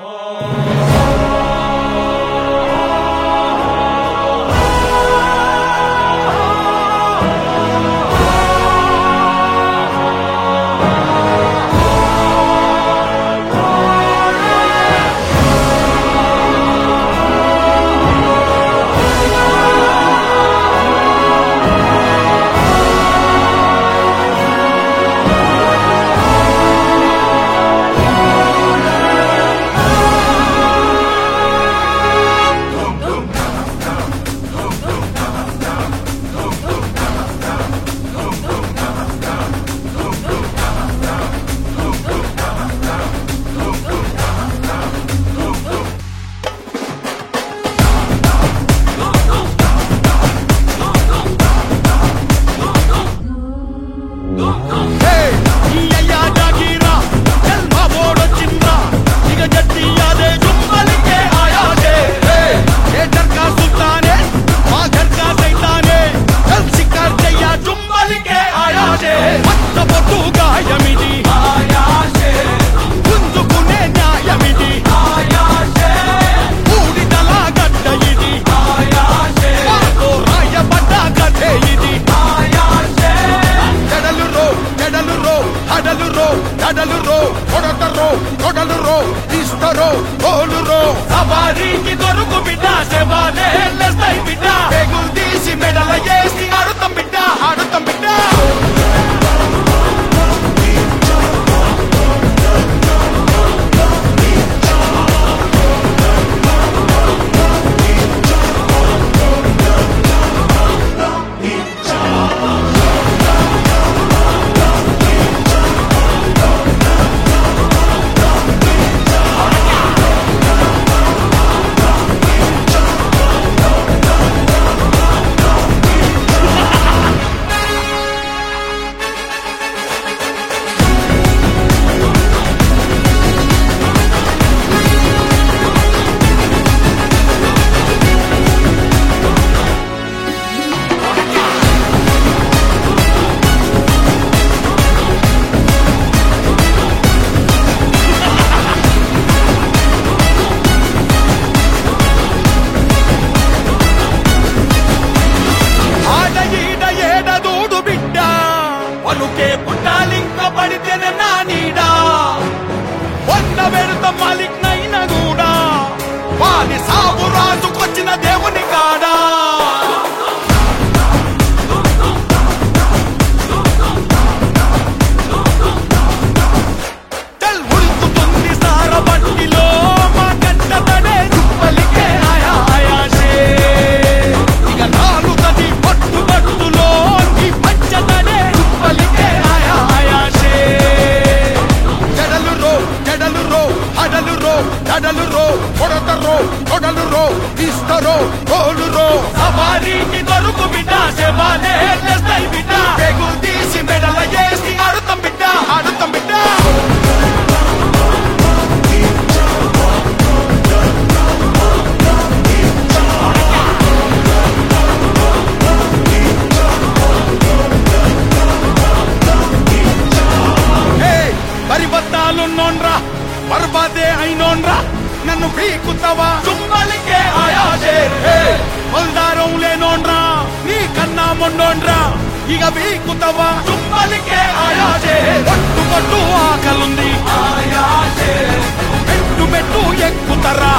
Oh. ఓలురో సవారీకి తీస్తరో గోలు రో సవారీకి దొరుకు బిడ్డ శవాలే లేస్తాయి బిడ్డ. పేగులు తీసి మెడల వేసి ఆడుతాం బిడ్డ ఆడుతాం బిడ్డ. బత్తాలున్నోన్రా బర్బాదే అయినోన్రా. నన్ను పీకుతావా? చుమ్మలికే ఆయాజే. వల్దారంలే నోండ్రా నీ కన్నా మొండోండ్రా. ఇక పీకుతావా? చుమ్మలికే ఆయాజే. పట్టు పట్టు ఆకలుంది. ఆయాజే. పెట్టు పెట్టు ఎక్కుతరా?